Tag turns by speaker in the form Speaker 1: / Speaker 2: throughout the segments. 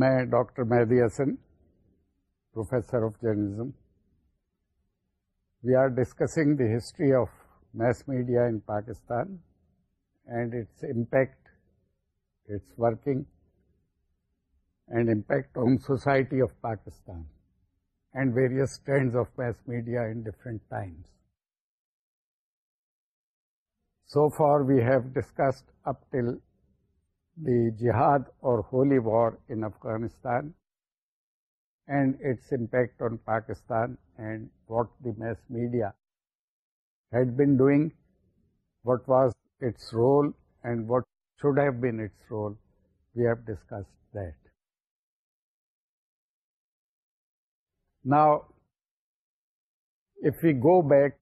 Speaker 1: میں doctor Mehdi Hasan professor of journalism we are discussing the history of mass media in Pakistan and its impact its working and impact on society of Pakistan and various in different times so far we have discussed up 1947 the jihad or holy war in Afghanistan and its impact on Pakistan, and what the mass media had been doing, what was its role and what should have been its role, we have discussed that. Now, if we go back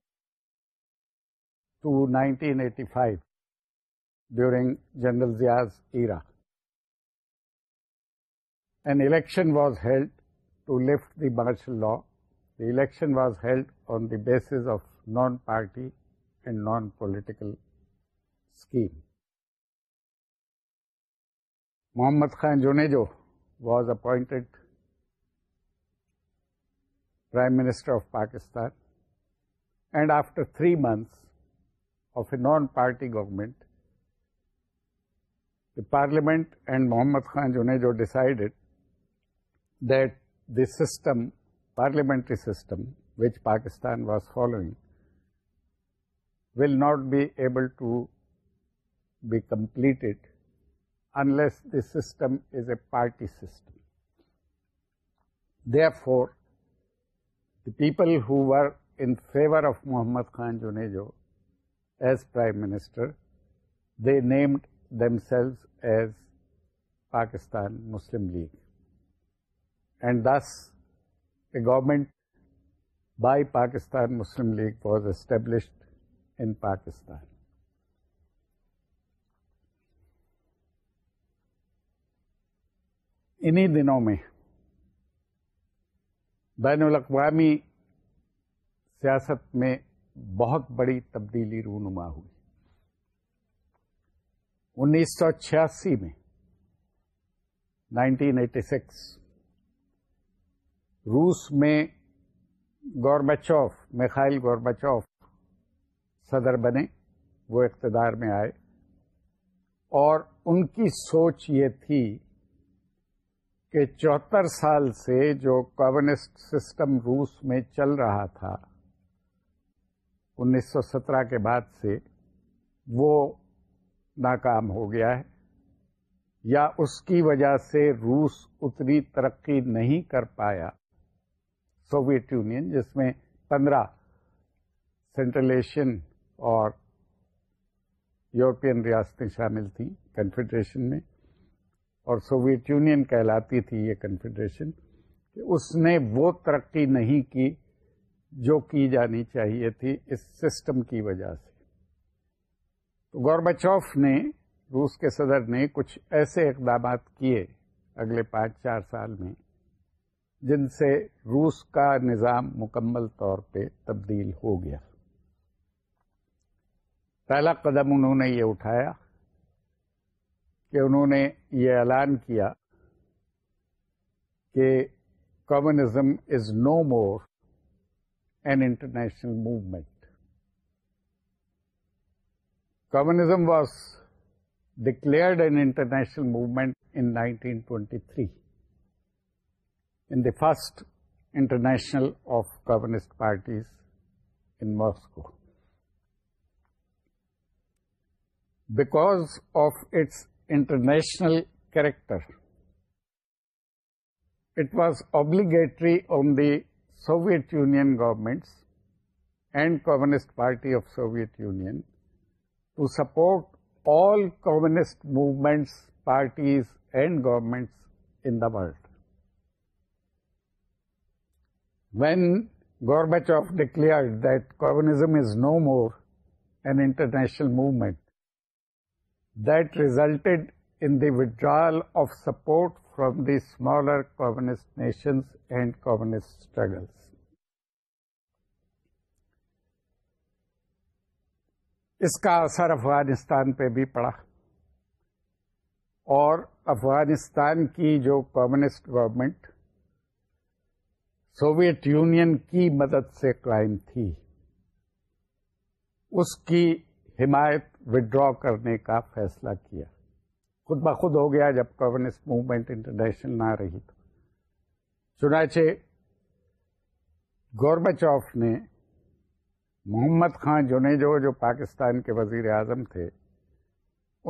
Speaker 1: to 1985, during General Zia's era. An election was held to lift the martial law. The election was held on the basis of non-party and non-political scheme. Muhammad Khan Junejo was appointed Prime Minister of Pakistan, and after 3 months of a non-party government, the parliament and Muhammad Khan جے جو decide that the system parliamentary system which Pakistan was following will not be able to be complete it Anas the system is a party system the for the people who war in favour of Muhammad Khan جو as prime minister they named them selves as Pakistan Muslim League and this a government by Pakistan Muslim League was established in Pakistan دنوں میں بین الاقوامی سیاست میں بہت بڑی تبدیلی رونما ہوئی انیس سو چھیاسی میں نائنٹین ایٹی سکس روس میں گورمچوف میخائل گورمچوف صدر بنے وہ اقتدار میں آئے اور ان کی سوچ یہ تھی کہ چوہتر سال سے جو کمیونسٹ سسٹم روس میں چل رہا تھا انیس سو سترہ کے بعد سے وہ ناکام ہو گیا ہے یا اس کی وجہ سے روس اتنی ترقی نہیں کر پایا سوویت یونین جس میں پندرہ سینٹرل ایشین اور یورپین ریاستیں شامل تھیں کنفیڈریشن میں اور سوویت یونین کہلاتی تھی یہ کنفیڈریشن کہ اس نے وہ ترقی نہیں کی جو کی جانی چاہیے تھی اس سسٹم کی وجہ سے گورباچوف نے روس کے صدر نے کچھ ایسے اقدامات کیے اگلے پانچ چار سال میں جن سے روس کا نظام مکمل طور پہ تبدیل ہو گیا پہلا قدم انہوں نے یہ اٹھایا کہ انہوں نے یہ اعلان کیا کہ communism is no more an international movement Communism was declared an international movement in 1923, in the first international of communist parties in Moscow. Because of its international character, it was obligatory on the Soviet Union governments and Communist Party of Soviet Union to support all communist movements, parties, and governments in the world. When Gorbachev declared that communism is no more an international movement, that resulted in the withdrawal of support from the smaller communist nations and communist struggles. اس کا اثر افغانستان پہ بھی پڑا اور افغانستان کی جو communist government Soviet Union کی مدد سے قائم تھی اس کی حمایت وڈرا کرنے کا فیصلہ کیا خود بخود ہو گیا جب کمیونسٹ موومنٹ انٹرنیشنل نہ رہی تو چنانچہ گورمچ آف نے محمد خان جنے جو پاکستان کے وزیر اعظم تھے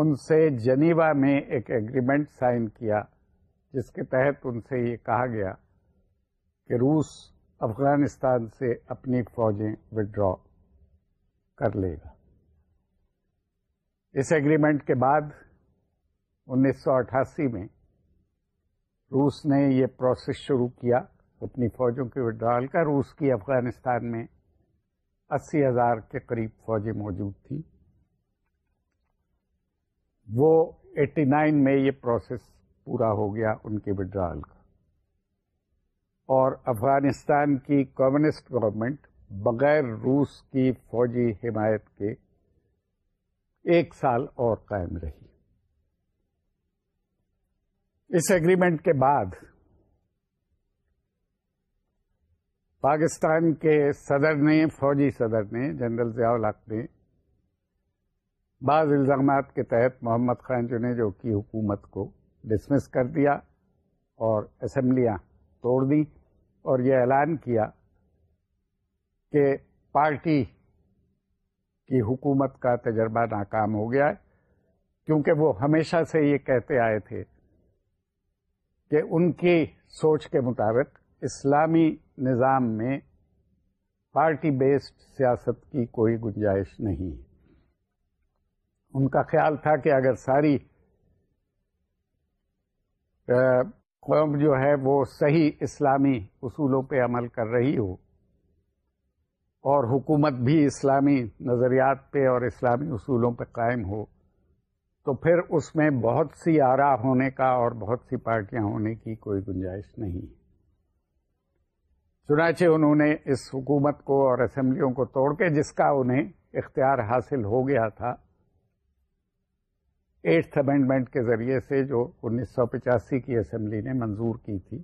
Speaker 1: ان سے جنیوا میں ایک ایگریمنٹ سائن کیا جس کے تحت ان سے یہ کہا گیا کہ روس افغانستان سے اپنی فوجیں وڈرا کر لے گا اس ایگریمنٹ کے بعد انیس سو اٹھاسی میں روس نے یہ پروسیس شروع کیا اپنی فوجوں کی وڈرال کا روس کی افغانستان میں اسی ہزار کے قریب فوجیں موجود تھیں وہ ایٹی نائن میں یہ پروسیس پورا ہو گیا ان کے وڈرال کا اور افغانستان کی کمیونسٹ گورنمنٹ بغیر روس کی فوجی حمایت کے ایک سال اور قائم رہی اس ایگریمنٹ کے بعد پاکستان کے صدر نے فوجی صدر نے جنرل ضیاء الحق نے بعض الزامات کے تحت محمد خان جو حکومت کو ڈسمس کر دیا اور اسمبلیاں توڑ دی اور یہ اعلان کیا کہ پارٹی کی حکومت کا تجربہ ناکام ہو گیا ہے کیونکہ وہ ہمیشہ سے یہ کہتے آئے تھے کہ ان کی سوچ کے مطابق اسلامی نظام میں پارٹی بیسڈ سیاست کی کوئی گنجائش نہیں ہے ان کا خیال تھا کہ اگر ساری قوم جو ہے وہ صحیح اسلامی اصولوں پہ عمل کر رہی ہو اور حکومت بھی اسلامی نظریات پہ اور اسلامی اصولوں پہ قائم ہو تو پھر اس میں بہت سی آرا ہونے کا اور بہت سی پارٹیاں ہونے کی کوئی گنجائش نہیں ہے چنانچہ انہوں نے اس حکومت کو اور اسمبلیوں کو توڑ کے جس کا انہیں اختیار حاصل ہو گیا تھا ایٹھ امینڈمنٹ کے ذریعے سے جو انیس سو پچاسی کی اسمبلی نے منظور کی تھی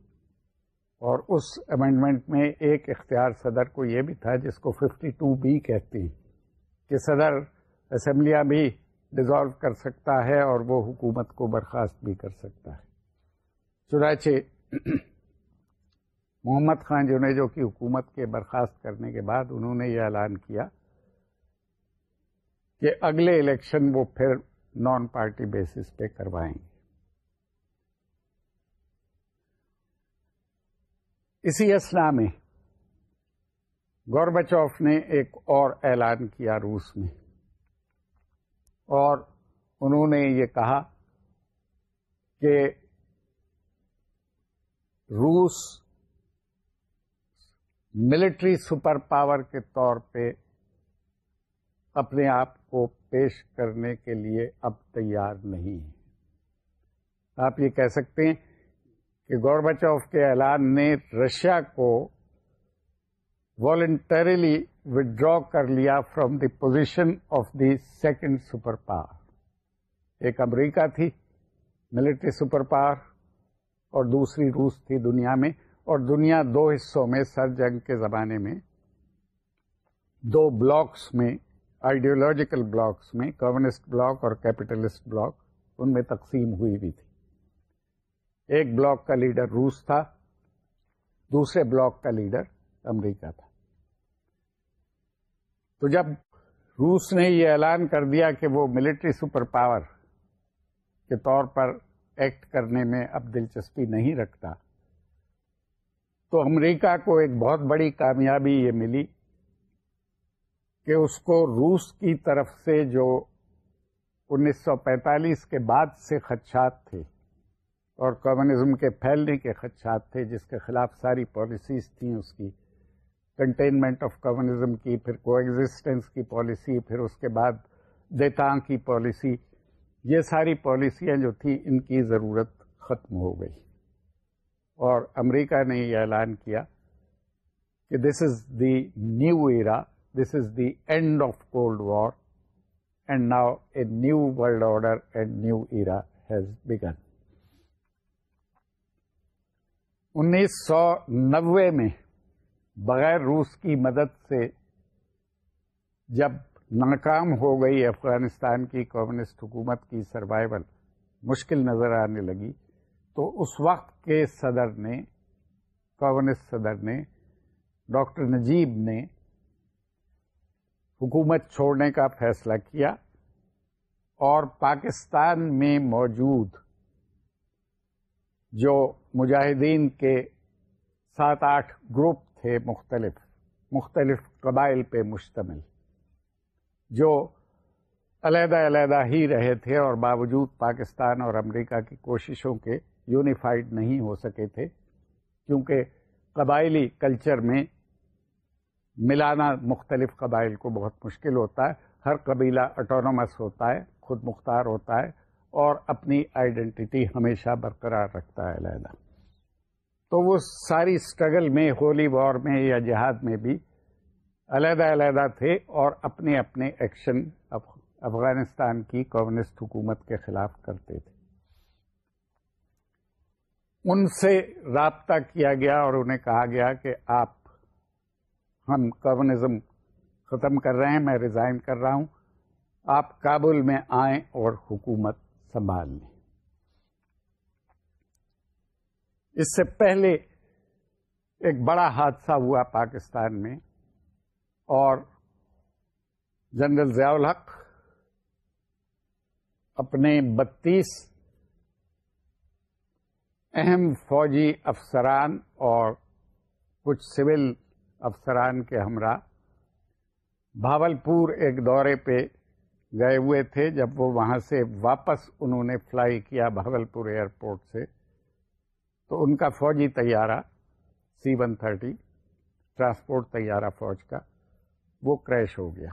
Speaker 1: اور اس امینڈمنٹ میں ایک اختیار صدر کو یہ بھی تھا جس کو ففٹی ٹو بی کہتی کہ صدر اسمبلیاں بھی ڈیزالو کر سکتا ہے اور وہ حکومت کو برخاست بھی کر سکتا ہے چنانچہ محمد خان نے جو کہ حکومت کے برخاست کرنے کے بعد انہوں نے یہ اعلان کیا کہ اگلے الیکشن وہ پھر نان پارٹی بیسس پہ کروائیں گے اسی اسنا میں گوربچوف نے ایک اور اعلان کیا روس میں اور انہوں نے یہ کہا کہ روس ملٹری سپر پاور کے طور پہ اپنے آپ کو پیش کرنے کے لیے اب تیار نہیں ہے آپ یہ کہہ سکتے ہیں کہ گور بچاف کے اعلان نے رشیا کو والنٹریلی ودرا کر لیا from the position of the second super power ایک امریکہ تھی ملٹری سپر پاور اور دوسری روس تھی دنیا میں اور دنیا دو حصوں میں سر جنگ کے زمانے میں دو بلاکس میں آئیڈیولوجیکل بلاکس میں کمیونسٹ بلاک اور کیپیٹلسٹ بلاک ان میں تقسیم ہوئی بھی تھی ایک بلاک کا لیڈر روس تھا دوسرے بلاک کا لیڈر امریکہ تھا تو جب روس نے یہ اعلان کر دیا کہ وہ ملٹری سپر پاور کے طور پر ایکٹ کرنے میں اب دلچسپی نہیں رکھتا تو امریکہ کو ایک بہت بڑی کامیابی یہ ملی کہ اس کو روس کی طرف سے جو انیس سو پینتالیس کے بعد سے خدشات تھے اور کمیونزم کے پھیلنے کے خدشات تھے جس کے خلاف ساری پالیسیز تھیں اس کی کنٹینمنٹ آف کمیونزم کی پھر کو ایگزسٹینس کی پالیسی پھر اس کے بعد دیتاں کی پالیسی یہ ساری پالیسیاں جو تھیں ان کی ضرورت ختم ہو گئی اور امریکہ نے یہ اعلان کیا کہ this is the new era this is the end of cold war and now a new world order and new era has begun انیس سو نوے میں بغیر روس کی مدد سے جب ناکام ہو گئی افغانستان کی کمیونسٹ حکومت کی سروائیول مشکل نظر آنے لگی تو اس وقت کے صدر نے کورنس صدر نے ڈاکٹر نجیب نے حکومت چھوڑنے کا فیصلہ کیا اور پاکستان میں موجود جو مجاہدین کے سات آٹھ گروپ تھے مختلف مختلف قبائل پہ مشتمل جو علیحدہ علیحدہ ہی رہے تھے اور باوجود پاکستان اور امریکہ کی کوششوں کے یونیفائڈ نہیں ہو سکے تھے کیونکہ قبائلی کلچر میں ملانا مختلف قبائل کو بہت مشکل ہوتا ہے ہر قبیلہ اٹونومس ہوتا ہے خود مختار ہوتا ہے اور اپنی آئیڈینٹی ہمیشہ برقرار رکھتا ہے علیحدہ تو وہ ساری اسٹرگل میں ہولی وار میں یا جہاد میں بھی علیحدہ علیحدہ تھے اور اپنے اپنے ایکشن افغانستان کی کمیونسٹ حکومت کے خلاف کرتے تھے ان سے رابطہ کیا گیا اور انہیں کہا گیا کہ آپ ہم کمیونزم ختم کر رہے ہیں میں ریزائن کر رہا ہوں آپ کابل میں آئیں اور حکومت سنبھال لیں اس سے پہلے ایک بڑا حادثہ ہوا پاکستان میں اور جنرل ضیاء الحق اپنے بتیس اہم فوجی افسران اور کچھ سول افسران کے ہمراہ بھاول پور ایک دورے پہ گئے ہوئے تھے جب وہ وہاں سے واپس انہوں نے فلائی کیا بھاول پور ایئرپورٹ سے تو ان کا فوجی طیارہ سی ون تھرٹی ٹرانسپورٹ طیارہ فوج کا وہ کریش ہو گیا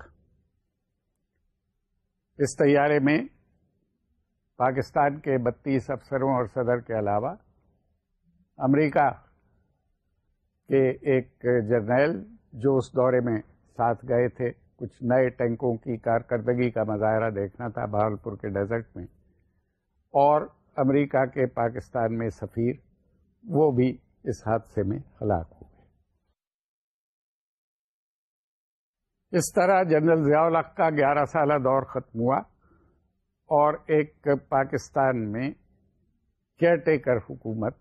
Speaker 1: اس طیارے میں پاکستان کے بتیس افسروں اور صدر کے علاوہ امریکہ کے ایک جرنیل جو اس دورے میں ساتھ گئے تھے کچھ نئے ٹینکوں کی کارکردگی کا مظاہرہ دیکھنا تھا بہاولپور پور کے ڈیزرٹ میں اور امریکہ کے پاکستان میں سفیر وہ بھی اس حادثے میں ہلاک ہو گئے اس طرح جنرل ضیاء الحق کا گیارہ سالہ دور ختم ہوا اور ایک پاکستان میں کیئر ٹیکر حکومت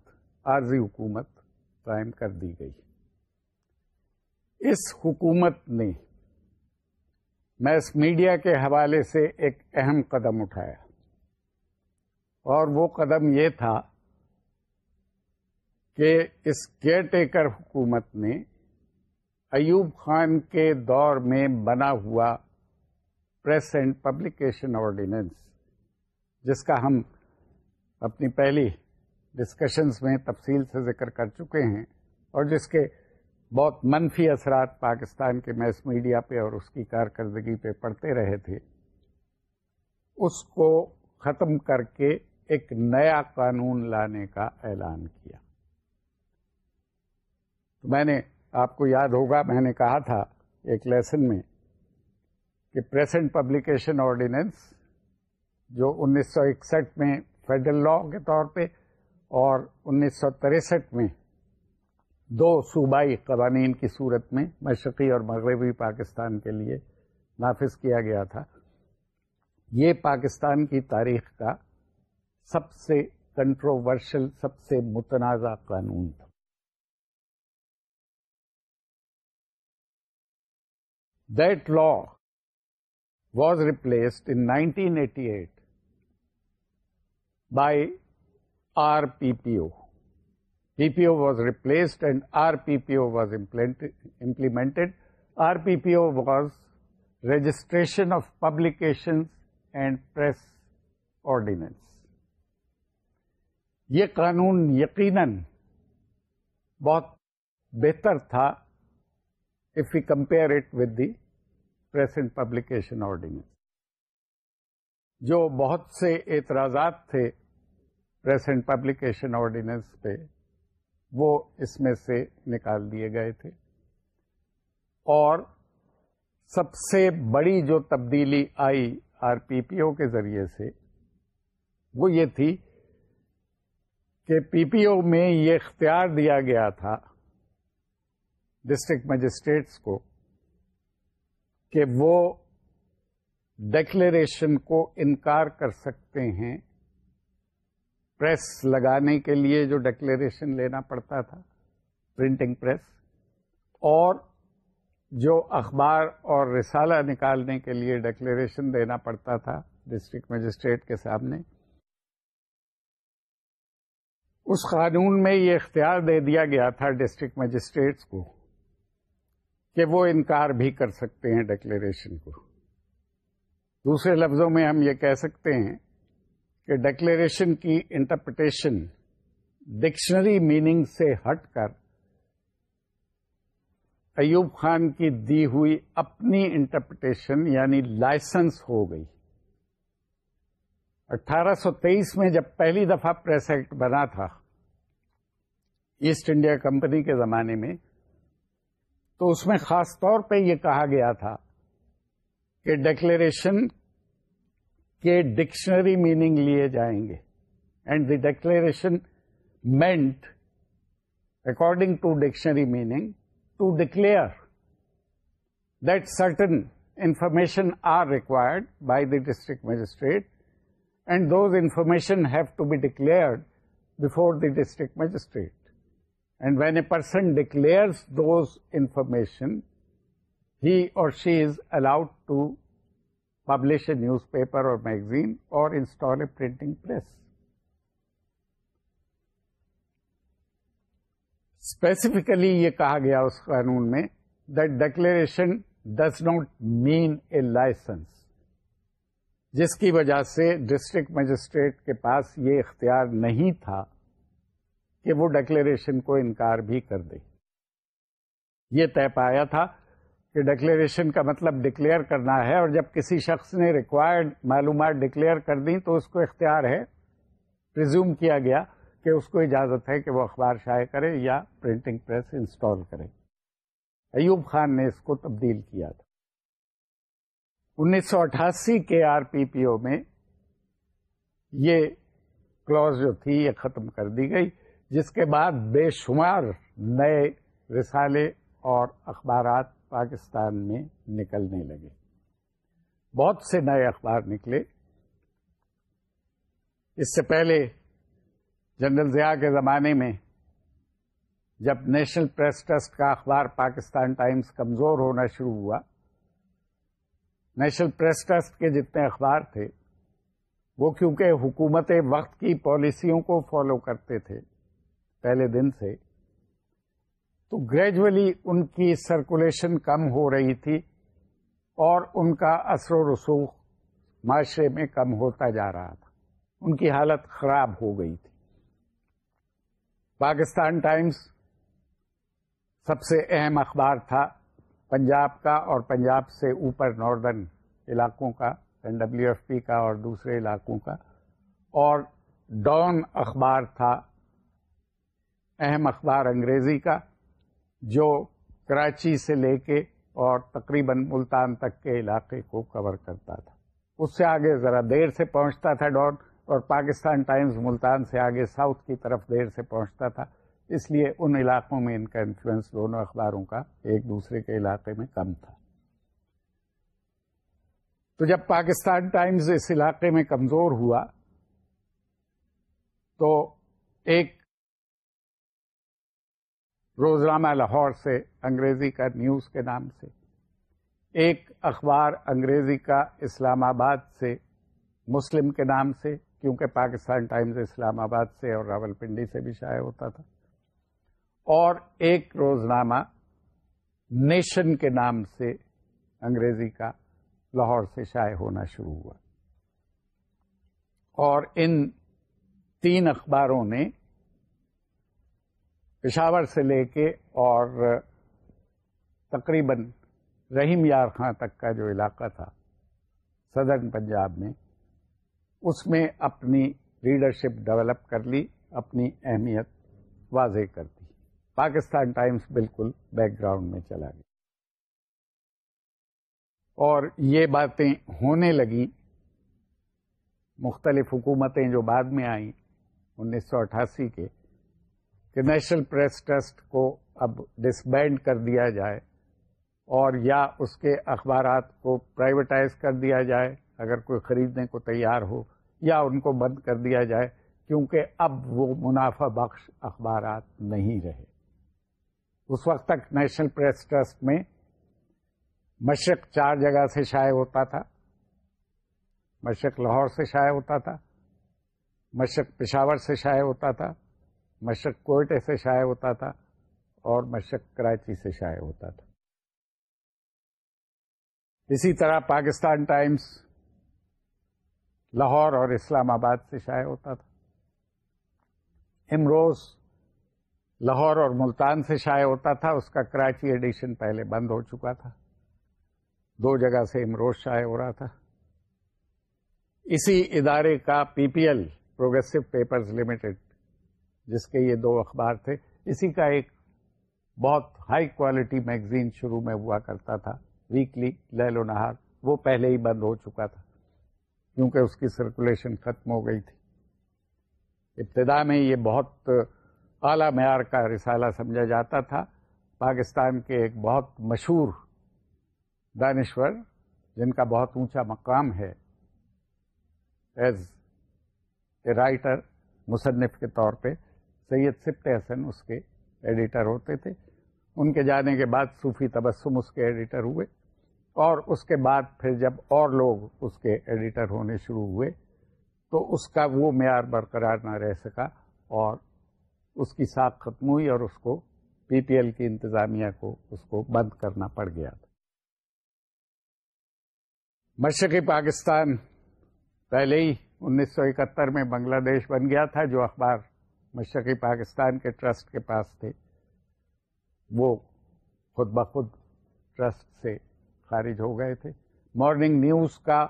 Speaker 1: عارضی حکومت قائم کر دی گئی اس حکومت نے میس میڈیا کے حوالے سے ایک اہم قدم اٹھایا اور وہ قدم یہ تھا کہ اس کیئر ٹیکر حکومت نے ایوب خان کے دور میں بنا ہوا پریس اینڈ پبلیکیشن آرڈیننس جس کا ہم اپنی پہلی ڈسکشنس میں تفصیل سے ذکر کر چکے ہیں اور جس کے بہت منفی اثرات پاکستان کے میس میڈیا پہ اور اس کی کارکردگی پہ پڑتے رہے تھے اس کو ختم کر کے ایک نیا قانون لانے کا اعلان کیا تو میں نے آپ کو یاد ہوگا میں نے کہا تھا ایک لیسن میں کہ پریزنٹ پبلیکیشن آرڈیننس جو انیس سو اکسٹھ میں فیڈرل لا کے طور پہ اور انیس سو تریسٹھ میں دو صوبائی قوانین کی صورت میں مشرقی اور مغربی پاکستان کے لیے نافذ کیا گیا تھا یہ پاکستان کی تاریخ کا سب سے کنٹروورشل سب سے متنازع قانون تھا that law was replaced in nineteen eighty eight by R P P O P P O was replaced and R P P O was implemented R P P O was registration of publication and press ordinance یہ قانون یقیناً بہت بہتر تھا if you compare it with the press and publication ordinance جو بہت سے اعتراضات تھے پبلیکیشن آرڈیننس پہ وہ اس میں سے نکال دیے گئے تھے اور سب سے بڑی جو تبدیلی I R P P O کے ذریعے سے وہ یہ تھی کہ پی پی او میں یہ اختیار دیا گیا تھا ڈسٹرکٹ مجسٹریٹس کو کہ وہ ڈیکلریشن کو انکار کر سکتے ہیں پریس لگانے کے لیے جو ڈکلیریشن لینا پڑتا تھا پرنٹنگ پریس اور جو اخبار اور رسالہ نکالنے کے لیے ڈکلیریشن دینا پڑتا تھا ڈسٹرکٹ مجسٹریٹ کے سامنے اس قانون میں یہ اختیار دے دیا گیا تھا ڈسٹرکٹ مجسٹریٹس کو کہ وہ انکار بھی کر سکتے ہیں ڈکلیریشن کو دوسرے لفظوں میں ہم یہ کہہ سکتے ہیں کہ ڈکلیریشن کی انٹرپریٹیشن ڈکشنری میننگ سے ہٹ کر ایوب خان کی دی ہوئی اپنی انٹرپریٹیشن یعنی لائسنس ہو گئی اٹھارہ سو تیئیس میں جب پہلی دفعہ پریس ایکٹ بنا تھا ایسٹ انڈیا کمپنی کے زمانے میں تو اس میں خاص طور پہ یہ کہا گیا تھا کہ ڈکلیریشن کے ڈکشنری میننگ لیے جائیں گے and the declaration meant according to dictionary meaning to declare that certain information are required by the district magistrate and those information have to be declared before the district magistrate And when a person declares those information, he or she is allowed to publish a newspaper اور magazine اور install a printing press specifically یہ کہا گیا اس قانون میں that declaration does not mean a licence جس کی وجہ سے ڈسٹرکٹ مجسٹریٹ کے پاس یہ اختیار نہیں تھا کہ وہ ڈکلیریشن کو انکار بھی کر دے یہ طے پایا تھا کہ ڈکلیریشن کا مطلب ڈکلیئر کرنا ہے اور جب کسی شخص نے ریکوائرڈ معلومات ڈکلیئر کر دیں تو اس کو اختیار ہے ریزیوم کیا گیا کہ اس کو اجازت ہے کہ وہ اخبار شائع کرے یا پرنٹنگ پریس انسٹال کرے ایوب خان نے اس کو تبدیل کیا تھا انیس سو اٹھاسی کے آر پی پی او میں یہ کلوز جو تھی یہ ختم کر دی گئی جس کے بعد بے شمار نئے رسالے اور اخبارات پاکستان میں نکلنے لگے بہت سے نئے اخبار نکلے اس سے پہلے جنرل ضیاء کے زمانے میں جب نیشنل پریس ٹرسٹ کا اخبار پاکستان ٹائمز کمزور ہونا شروع ہوا نیشنل پریس ٹرسٹ کے جتنے اخبار تھے وہ کیونکہ حکومت وقت کی پالیسیوں کو فالو کرتے تھے پہلے دن سے تو گریجولی ان کی سرکولیشن کم ہو رہی تھی اور ان کا اثر و رسوخ معاشرے میں کم ہوتا جا رہا تھا ان کی حالت خراب ہو گئی تھی پاکستان ٹائمز سب سے اہم اخبار تھا پنجاب کا اور پنجاب سے اوپر ناردرن علاقوں کا این ڈبلیو ایف پی کا اور دوسرے علاقوں کا اور ڈان اخبار تھا اہم اخبار انگریزی کا جو کراچی سے لے کے اور تقریباً ملتان تک کے علاقے کو کور کرتا تھا اس سے آگے ذرا دیر سے پہنچتا تھا ڈاٹ اور پاکستان ٹائمز ملتان سے آگے ساؤتھ کی طرف دیر سے پہنچتا تھا اس لیے ان علاقوں میں ان کا انفلوئنس دونوں اخباروں کا ایک دوسرے کے علاقے میں کم تھا تو جب پاکستان ٹائمز اس علاقے میں کمزور ہوا تو ایک روزنامہ لاہور سے انگریزی کا نیوز کے نام سے ایک اخبار انگریزی کا اسلام آباد سے مسلم کے نام سے کیونکہ پاکستان ٹائمز اسلام آباد سے اور راول پنڈی سے بھی شائع ہوتا تھا اور ایک روزنامہ نیشن کے نام سے انگریزی کا لاہور سے شائع ہونا شروع ہوا اور ان تین اخباروں نے پشاور سے لے کے اور تقریباً رحیم یار خان تک کا جو علاقہ تھا صدرن پنجاب میں اس میں اپنی لیڈرشپ ڈیولپ کر لی اپنی اہمیت واضح کر دی پاکستان ٹائمز بالکل بیک گراؤنڈ میں چلا گیا اور یہ باتیں ہونے لگیں مختلف حکومتیں جو بعد میں آئیں انیس سو اٹھاسی کے کہ نیشنل پریس ٹرسٹ کو اب ڈسبینڈ کر دیا جائے اور یا اس کے اخبارات کو پرائیویٹائز کر دیا جائے اگر کوئی خریدنے کو تیار ہو یا ان کو بند کر دیا جائے کیونکہ اب وہ منافع بخش اخبارات نہیں رہے اس وقت تک نیشنل پریس ٹرسٹ میں مشرق چار جگہ سے شائع ہوتا تھا مشرق لاہور سے شائع ہوتا تھا مشرق پشاور سے شائع ہوتا تھا مشرق کوئٹے سے شائع ہوتا تھا اور مشرق کراچی سے شائع ہوتا تھا اسی طرح پاکستان ٹائمز لاہور اور اسلام آباد سے شائع ہوتا تھا امروز لاہور اور ملتان سے شائع ہوتا تھا اس کا کراچی ایڈیشن پہلے بند ہو چکا تھا دو جگہ سے امروز شائع ہو رہا تھا اسی ادارے کا P P L Progressive Papers Limited جس کے یہ دو اخبار تھے اسی کا ایک بہت ہائی کوالٹی میگزین شروع میں ہوا کرتا تھا ویکلی لہل و نہار وہ پہلے ہی بند ہو چکا تھا کیونکہ اس کی سرکولیشن ختم ہو گئی تھی ابتدا میں یہ بہت اعلیٰ معیار کا رسالہ سمجھا جاتا تھا پاکستان کے ایک بہت مشہور دانشور جن کا بہت اونچا مقام ہے ایز اے رائٹر مصنف کے طور پہ سید سپت حسن اس کے ایڈیٹر ہوتے تھے ان کے جانے کے بعد صوفی تبسم اس کے ایڈیٹر ہوئے اور اس کے بعد پھر جب اور لوگ اس کے ایڈیٹر ہونے شروع ہوئے تو اس کا وہ معیار برقرار نہ رہ سکا اور اس کی ساخ ختم ہوئی اور اس کو پی پی ایل کی انتظامیہ کو اس کو بند کرنا پڑ گیا تھا مشرقی پاکستان پہلے ہی انیس سو اکہتر میں بنگلہ دیش بن گیا تھا جو اخبار مشرقی پاکستان کے ٹرسٹ کے پاس تھے وہ خود بخود ٹرسٹ سے خارج ہو گئے تھے مارننگ نیوز کا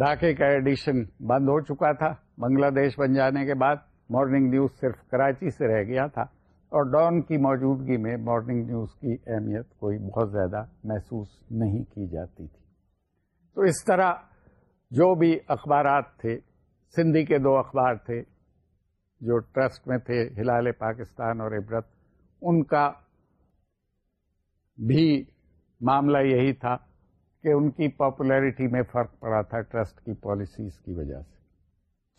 Speaker 1: دھاکے کا ایڈیشن بند ہو چکا تھا بنگلہ دیش بن جانے کے بعد مارننگ نیوز صرف کراچی سے رہ گیا تھا اور ڈان کی موجودگی میں مارننگ نیوز کی اہمیت کوئی بہت زیادہ محسوس نہیں کی جاتی تھی تو اس طرح جو بھی اخبارات تھے سندھی کے دو اخبار تھے جو ٹرسٹ میں تھے ہلال پاکستان اور عبرت ان کا بھی معاملہ یہی تھا کہ ان کی پاپولیرٹی میں فرق پڑا تھا ٹرسٹ کی پالیسیز کی وجہ سے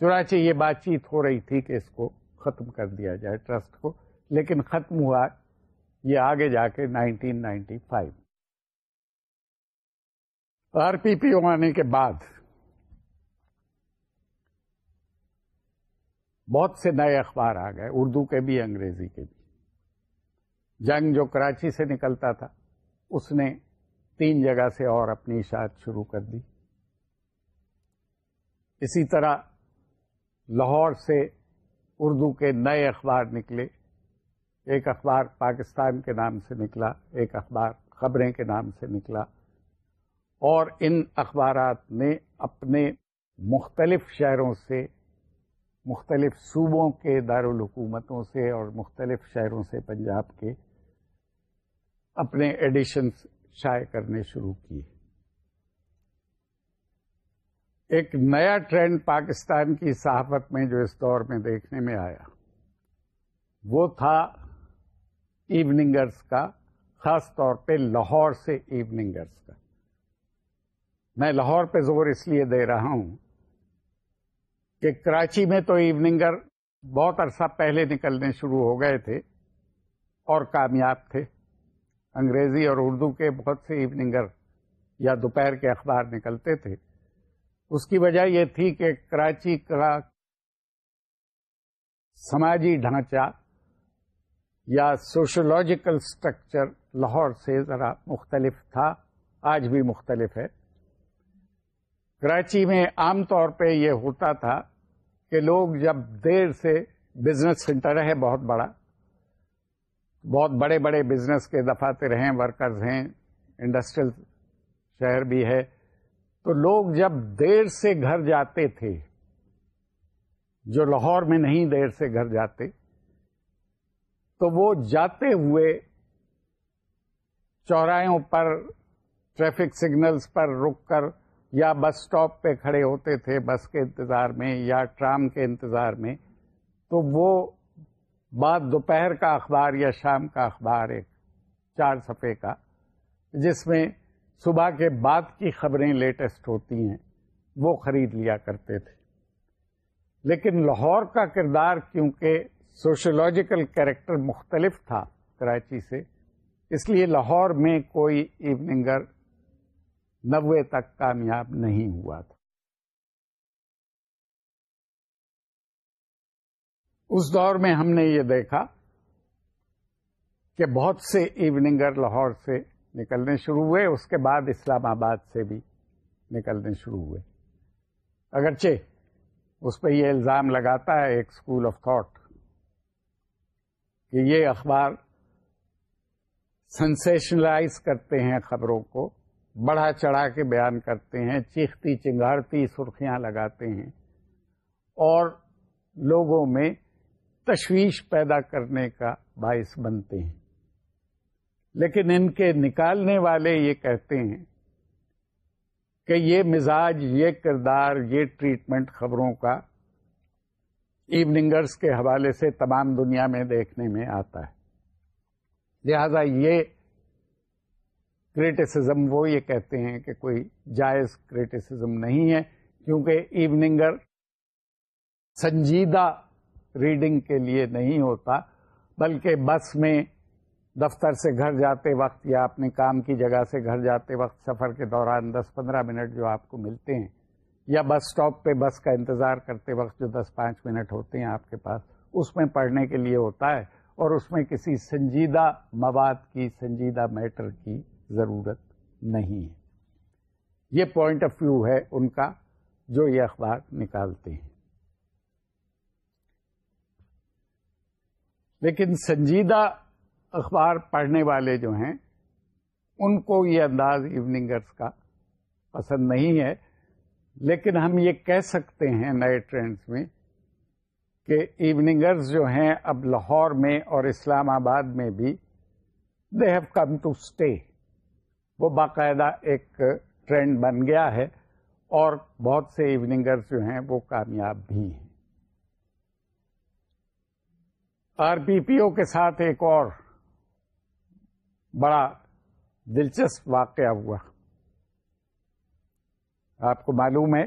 Speaker 1: چنانچہ یہ بات چیت ہو رہی تھی کہ اس کو ختم کر دیا جائے ٹرسٹ کو لیکن ختم ہوا یہ آگے جا کے nineteen ninety five R P P آنے کے بعد بہت سے نئے اخبار آ گئے اردو کے بھی انگریزی کے بھی جنگ جو کراچی سے نکلتا تھا اس نے تین جگہ سے اور اپنی اشاعت شروع کر دی اسی طرح لاہور سے اردو کے نئے اخبار نکلے ایک اخبار پاکستان کے نام سے نکلا ایک اخبار خبریں کے نام سے نکلا اور ان اخبارات نے اپنے مختلف شہروں سے مختلف صوبوں کے دارالحکومتوں سے اور مختلف شہروں سے پنجاب کے اپنے ایڈیشنس شائع کرنے شروع کیے ایک نیا ٹرینڈ پاکستان کی صحافت میں جو اس دور میں دیکھنے میں آیا وہ تھا ایوننگرس کا خاص طور پہ لاہور سے ایوننگرس کا میں لاہور پہ زور اس لیے دے رہا ہوں کہ کراچی میں تو ایوننگر بہت عرصہ پہلے نکلنے شروع ہو گئے تھے اور کامیاب تھے انگریزی اور اردو کے بہت سے ایوننگر یا دوپہر کے اخبار نکلتے تھے اس کی وجہ یہ تھی کہ کراچی کا سماجی ڈھانچہ یا سوشولوجیکل اسٹرکچر لاہور سے ذرا مختلف تھا آج بھی مختلف ہے کراچی میں عام طور پہ یہ ہوتا تھا کہ لوگ جب دیر سے بزنس سینٹر ہے بہت بڑا بہت بڑے بڑے بزنس کے دفاتر ہیں ورکرز ہیں انڈسٹریل شہر بھی ہے تو لوگ جب دیر سے گھر جاتے تھے جو لاہور میں نہیں دیر سے گھر جاتے تو وہ جاتے ہوئے چوراہوں پر ٹریفک سگنلز پر رک کر یا بس سٹاپ پہ کھڑے ہوتے تھے بس کے انتظار میں یا ٹرام کے انتظار میں تو وہ بعد دوپہر کا اخبار یا شام کا اخبار ایک چار صفحے کا جس میں صبح کے بعد کی خبریں لیٹسٹ ہوتی ہیں وہ خرید لیا کرتے تھے لیکن لاہور کا کردار کیونکہ سوشولوجیکل کیریکٹر مختلف تھا کراچی سے اس لیے لاہور میں کوئی ایوننگر نوے تک کامیاب نہیں ہوا تھا اس دور میں ہم نے یہ دیکھا کہ بہت سے ایوننگر لاہور سے نکلنے شروع ہوئے اس کے بعد اسلام آباد سے بھی نکلنے شروع ہوئے اگرچہ اس پہ یہ الزام لگاتا ہے ایک اسکول آف تھاٹ کہ یہ اخبار سنسیشنلائز کرتے ہیں خبروں کو بڑھا چڑھا کے بیان کرتے ہیں چیختی چنگارتی سرخیاں لگاتے ہیں اور لوگوں میں تشویش پیدا کرنے کا باعث بنتے ہیں لیکن ان کے نکالنے والے یہ کہتے ہیں کہ یہ مزاج یہ کردار یہ ٹریٹمنٹ خبروں کا ایوننگرس کے حوالے سے تمام دنیا میں دیکھنے میں آتا ہے لہذا یہ کریٹیسزم وہ یہ کہتے ہیں کہ کوئی جائز کریٹیسزم نہیں ہے کیونکہ ایوننگر سنجیدہ ریڈنگ کے لیے نہیں ہوتا بلکہ بس میں دفتر سے گھر جاتے وقت یا اپنے کام کی جگہ سے گھر جاتے وقت سفر کے دوران دس پندرہ منٹ جو آپ کو ملتے ہیں یا بس اسٹاپ پہ بس کا انتظار کرتے وقت جو دس پانچ منٹ ہوتے ہیں آپ کے پاس اس میں پڑھنے کے لیے ہوتا ہے اور اس میں کسی سنجیدہ مواد کی سنجیدہ میٹر کی ضرورت نہیں ہے یہ پوائنٹ آف ویو ہے ان کا جو یہ اخبار نکالتے ہیں لیکن سنجیدہ اخبار پڑھنے والے جو ہیں ان کو یہ انداز ایوننگ کا پسند نہیں ہے لیکن ہم یہ کہہ سکتے ہیں نئے ٹرینڈز میں کہ ایوننگرز جو ہیں اب لاہور میں اور اسلام آباد میں بھی they have come to stay وہ باقاعدہ ایک ٹرینڈ بن گیا ہے اور بہت سے ایوننگرز جو ہیں وہ کامیاب بھی ہیں آر پی پی او کے ساتھ ایک اور بڑا دلچسپ واقعہ ہوا آپ کو معلوم ہے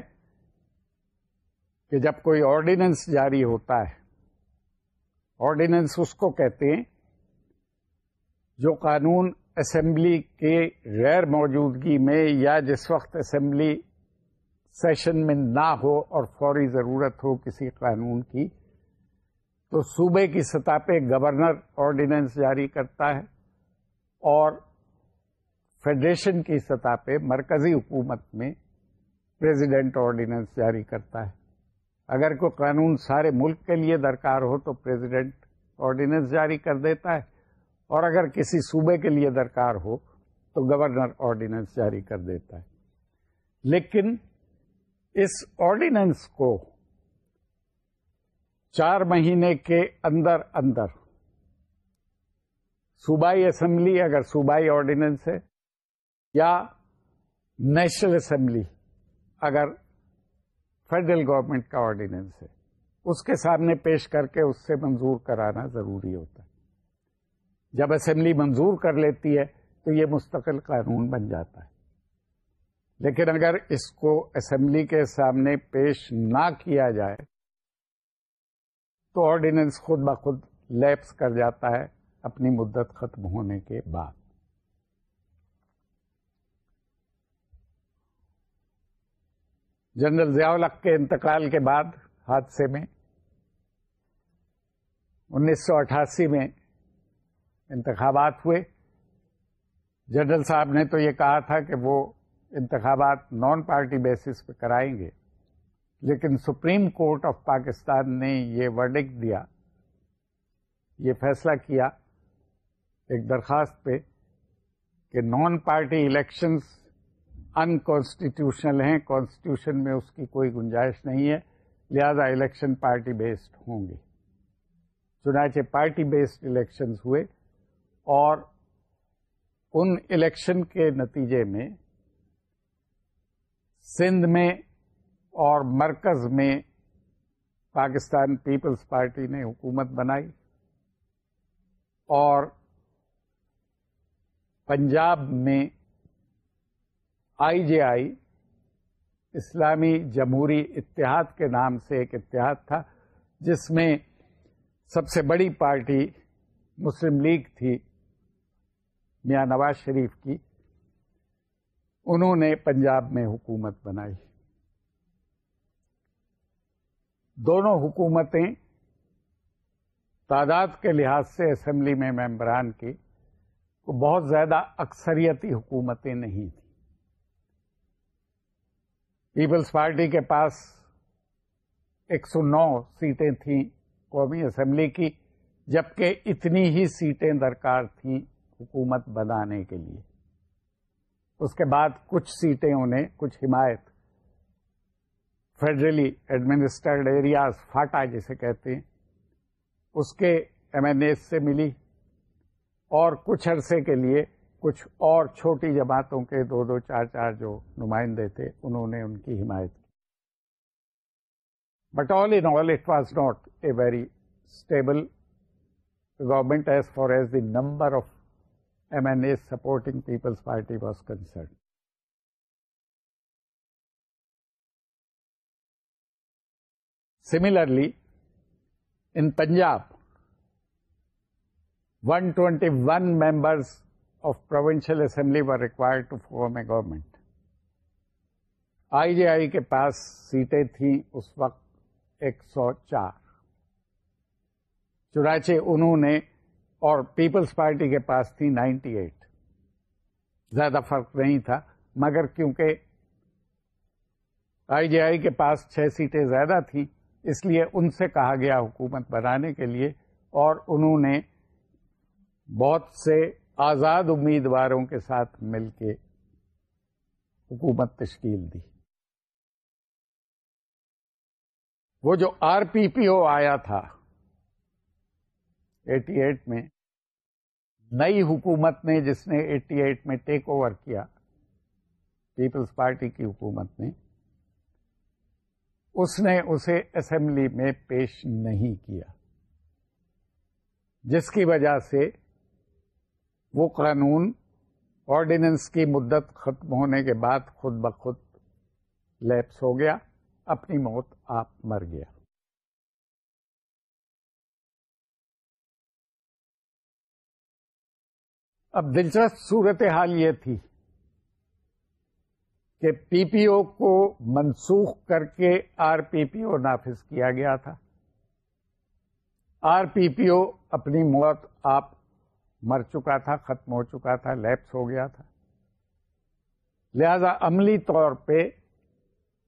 Speaker 1: کہ جب کوئی آرڈیننس جاری ہوتا ہے آرڈیننس اس کو کہتے ہیں جو قانون اسمبلی کے غیر موجودگی میں یا جس وقت اسمبلی سیشن میں نہ ہو اور فوری ضرورت ہو کسی قانون کی تو صوبے کی سطح پہ گورنر آرڈیننس جاری کرتا ہے اور فیڈریشن کی سطح پہ مرکزی حکومت میں پریزیڈنٹ آرڈیننس جاری کرتا ہے اگر کوئی قانون سارے ملک کے لیے درکار ہو تو پریزیڈنٹ آرڈیننس جاری کر دیتا ہے اور اگر کسی صوبے کے لیے درکار ہو تو گورنر آرڈیننس جاری کر دیتا ہے لیکن اس آرڈیننس کو چار مہینے کے اندر اندر صوبائی اسمبلی اگر صوبائی آرڈیننس ہے یا نیشنل اسمبلی اگر فیڈرل گورنمنٹ کا آرڈیننس ہے اس کے سامنے پیش کر کے اس سے منظور کرانا ضروری ہوتا ہے جب اسمبلی منظور کر لیتی ہے تو یہ مستقل قانون بن جاتا ہے لیکن اگر اس کو اسمبلی کے سامنے پیش نہ کیا جائے تو آرڈیننس خود بخود لیپس کر جاتا ہے اپنی مدت ختم ہونے کے بعد جنرل ضیاء الق کے انتقال کے بعد حادثے میں انیس سو اٹھاسی میں انتخابات ہوئے جنرل صاحب نے تو یہ کہا تھا کہ وہ انتخابات نان پارٹی بیسس پہ کرائیں گے لیکن سپریم کورٹ آف پاکستان نے یہ ورڈک دیا یہ فیصلہ کیا ایک درخواست پہ کہ نان پارٹی الیکشنس انکانسٹیٹیوشنل ہیں کانسٹیٹیوشن میں اس کی کوئی گنجائش نہیں ہے لہذا الیکشن پارٹی بیسڈ ہوں گے چنانچہ پارٹی بیسڈ الیکشنز ہوئے اور ان الیکشن کے نتیجے میں سندھ میں اور مرکز میں پاکستان پیپلز پارٹی نے حکومت بنائی اور پنجاب میں آئی جے آئی اسلامی جمہوری اتحاد کے نام سے ایک اتحاد تھا جس میں سب سے بڑی پارٹی مسلم لیگ تھی میاں نواز شریف کی انہوں نے پنجاب میں حکومت بنائی دونوں حکومتیں تعداد کے لحاظ سے اسمبلی میں ممبران کی بہت زیادہ اکثریتی حکومتیں نہیں تھیں پیپلز پارٹی کے پاس ایک سو نو سیٹیں تھیں قومی اسمبلی کی جبکہ اتنی ہی سیٹیں درکار تھیں حکومت بنانے کے لیے اس کے بعد کچھ سیٹیں انہیں کچھ حمایت فیڈرلی ایڈمنسٹرڈ ایریاز فاٹا جسے کہتے ہیں اس کے ایم این ایس سے ملی اور کچھ عرصے کے لیے کچھ اور چھوٹی جماعتوں کے دو دو چار چار جو نمائندے تھے انہوں نے ان کی حمایت کی but all in all it was not a very stable government as far as the number of M N A supporting Peoples Party was concerned similarly in Punjab one twenty one members of provincial assembly were required to form a government I J I کے پاس سیٹیں تھیں اس وقت ایک سو چار چنانچہ انہوں نے اور پیپلز پارٹی کے پاس تھی نائنٹی ایٹ زیادہ فرق نہیں تھا مگر کیونکہ آئی جے آئی کے پاس چھ سیٹیں زیادہ تھیں اس لیے ان سے کہا گیا حکومت بنانے کے لیے اور انہوں نے بہت سے آزاد امیدواروں کے ساتھ مل کے حکومت تشکیل دی وہ جو آر پی پی او آیا تھا ایٹی ایٹ میں نئی حکومت نے جس نے ایٹی ایٹ میں ٹیک اوور کیا پیپلز پارٹی کی حکومت نے اس نے اسے اسمبلی میں پیش نہیں کیا جس کی وجہ سے وہ قانون آرڈیننس کی مدت ختم ہونے کے بعد خود بخود لیپس ہو گیا اپنی موت آپ مر گیا اب دلچسپ صورت حال یہ تھی کہ پی پی او کو منسوخ کر کے آر پی پی او نافذ کیا گیا تھا آر پی پی او اپنی موت آپ مر چکا تھا ختم ہو چکا تھا لیپس ہو گیا تھا لہذا عملی طور پہ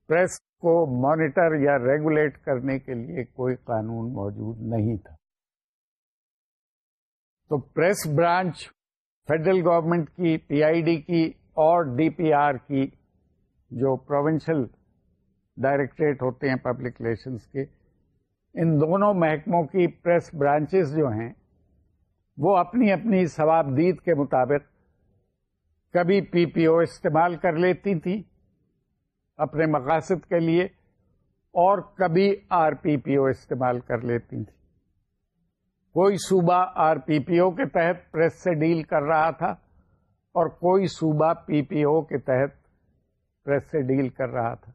Speaker 1: پریس کو مانیٹر یا ریگولیٹ کرنے کے لیے کوئی قانون موجود نہیں تھا تو پریس برانچ فیڈرل گورنمنٹ کی پی آئی ڈی کی اور ڈی پی آر کی جو پروونشل ڈائریکٹریٹ ہوتے ہیں پبلک ریلیشنس کے ان دونوں محکموں کی پریس برانچز جو ہیں وہ اپنی اپنی ثوابدید کے مطابق کبھی پی پی او استعمال کر لیتی تھی اپنے مقاصد کے لیے اور کبھی آر پی پی او استعمال کر لیتی تھی کوئی صوبہ آر پی پی او کے تحت پریس سے ڈیل کر رہا تھا اور کوئی صوبہ پی پی او کے تحت پریس سے ڈیل کر رہا تھا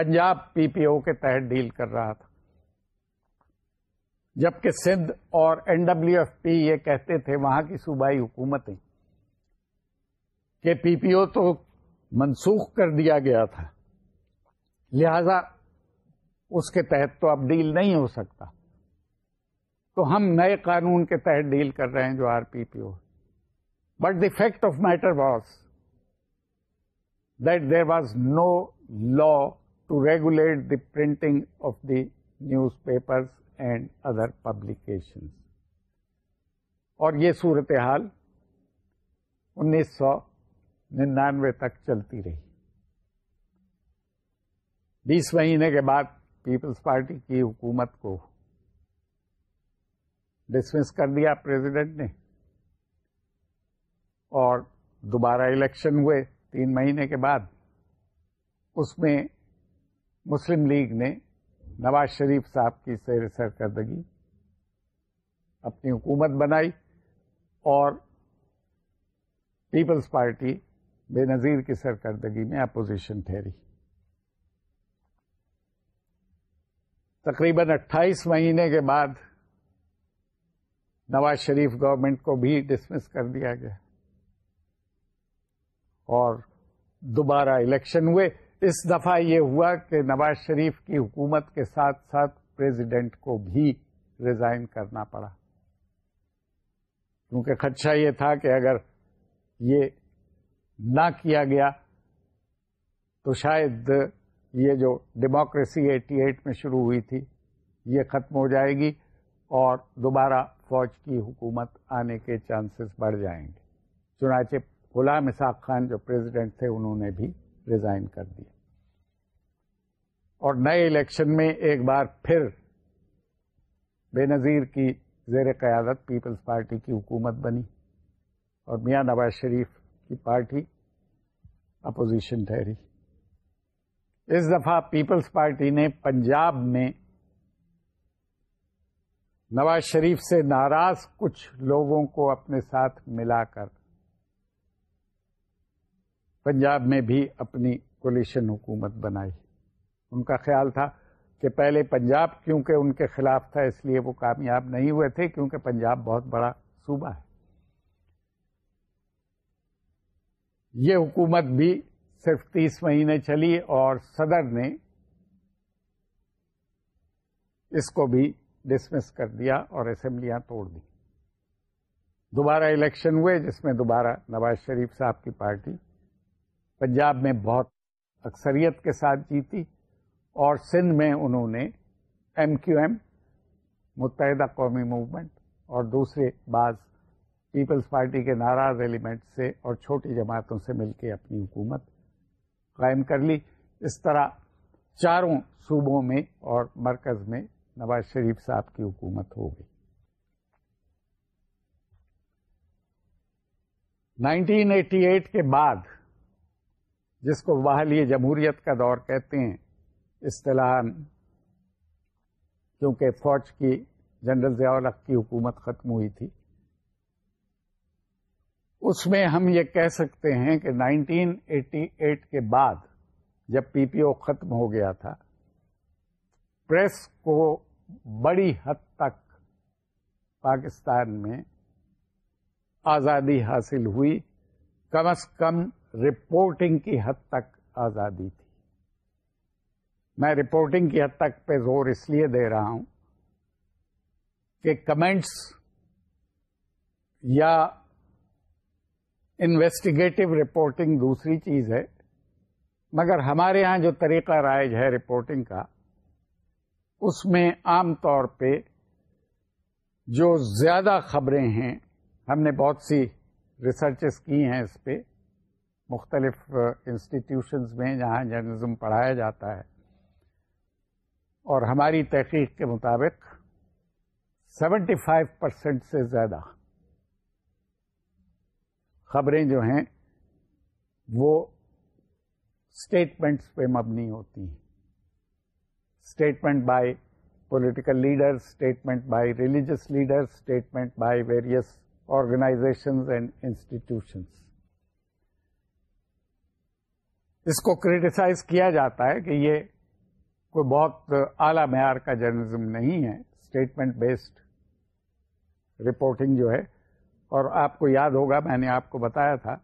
Speaker 1: پنجاب پی پی او کے تحت ڈیل کر رہا تھا جبکہ سندھ اور این ڈبلو ایف پی یہ کہتے تھے وہاں کی صوبائی حکومتیں کہ پی پی او تو منسوخ کر دیا گیا تھا لہذا اس کے تحت تو اب ڈیل نہیں ہو سکتا تو ہم نئے قانون کے تحت ڈیل کر رہے ہیں جو R P P O but the fact of matter was that there was no law to regulate the printing of the newspaper and other publication اور یہ صورتحال انیس سو ننانوے تک چلتی رہی بیس مہینے کے بعد پیپلز پارٹی کی حکومت کو ڈسمس کر دیا پریزیڈنٹ نے اور دوبارہ الیکشن ہوئے تین مہینے کے بعد اس میں مسلم لیگ نے نواز شریف صاحب کی سیر سرکردگی اپنی حکومت بنائی اور پیپلز پارٹی بے نظیر کی سرکردگی میں اپوزیشن ٹھہری تقریباً اٹھائیس مہینے کے بعد نواز شریف گورنمنٹ کو بھی ڈسمس کر دیا گیا اور دوبارہ الیکشن ہوئے اس دفعہ یہ ہوا کہ نواز شریف کی حکومت کے ساتھ ساتھ پریزیڈنٹ کو بھی ریزائن کرنا پڑا کیونکہ خدشہ یہ تھا کہ اگر یہ نہ کیا گیا تو شاید یہ جو ڈیموکریسی ایٹی ایٹ میں شروع ہوئی تھی یہ ختم ہو جائے گی اور دوبارہ فوج کی حکومت آنے کے چانسز بڑھ جائیں گے چنانچہ غلام اساق خان جو پریزیڈنٹ تھے انہوں نے بھی ریزائن کر دیا اور نئے الیکشن میں ایک بار پھر بے نظیر کی زیر قیادت پیپلز پارٹی کی حکومت بنی اور میاں نواز شریف کی پارٹی اپوزیشن ٹھہری اس دفعہ پیپلز پارٹی نے پنجاب میں نواز شریف سے ناراض کچھ لوگوں کو اپنے ساتھ ملا کر پنجاب میں بھی اپنی کولیشن حکومت بنائی ان کا خیال تھا کہ پہلے پنجاب کیونکہ ان کے خلاف تھا اس لیے وہ کامیاب نہیں ہوئے تھے کیونکہ پنجاب بہت بڑا صوبہ ہے یہ حکومت بھی صرف تیس مہینے چلی اور صدر نے اس کو بھی ڈسمس کر دیا اور اسمبلیاں توڑ دی دوبارہ الیکشن ہوئے جس میں دوبارہ نواز شریف صاحب کی پارٹی پنجاب میں بہت اکثریت کے ساتھ جیتی اور سندھ میں انہوں نے M Q M Muttahida Qaumi movement اور دوسرے بعض پیپلز پارٹی کے ناراض ایلیمنٹ سے اور چھوٹی جماعتوں سے مل کے اپنی حکومت قائم کر لی اس طرح چاروں صوبوں میں اور مرکز میں نواز شریف صاحب کی حکومت ہو گئی نائنٹین ایٹی ایٹ کے بعد جس کو باہلی جمہوریت کا دور کہتے ہیں اصطلاح کیونکہ فوج کی جنرل ضیاء کی حکومت ختم ہوئی تھی اس میں ہم یہ کہہ سکتے ہیں کہ نائنٹین ایٹی ایٹ کے بعد جب پی پی او ختم ہو گیا تھا پریس کو بڑی حد تک پاکستان میں آزادی حاصل ہوئی کم از کم رپورٹنگ کی حد تک آزادی تھی میں رپورٹنگ کی حد تک پہ زور اس لیے دے رہا ہوں کہ کمنٹس یا انویسٹیگیٹو رپورٹنگ دوسری چیز ہے مگر ہمارے ہاں جو طریقہ رائج ہے رپورٹنگ کا اس میں عام طور پہ جو زیادہ خبریں ہیں ہم نے بہت سی ریسرچز کی ہیں اس پہ مختلف انسٹیٹیوشنز میں جہاں جرنلزم پڑھایا جاتا ہے اور ہماری تحقیق کے مطابق سیونٹی فائیو پرسینٹ سے زیادہ خبریں جو ہیں وہ اسٹیٹمنٹس پہ مبنی ہوتی ہیں statement by political leader statement by religious leader statement by various organisation and institutions اس کو کریٹیسائز کیا جاتا ہے کہ یہ کوئی بہت اعلیٰ معیار کا جرنلزم نہیں ہے اسٹیٹمنٹ بیسڈ رپورٹنگ جو ہے اور آپ کو یاد ہوگا میں نے آپ کو بتایا تھا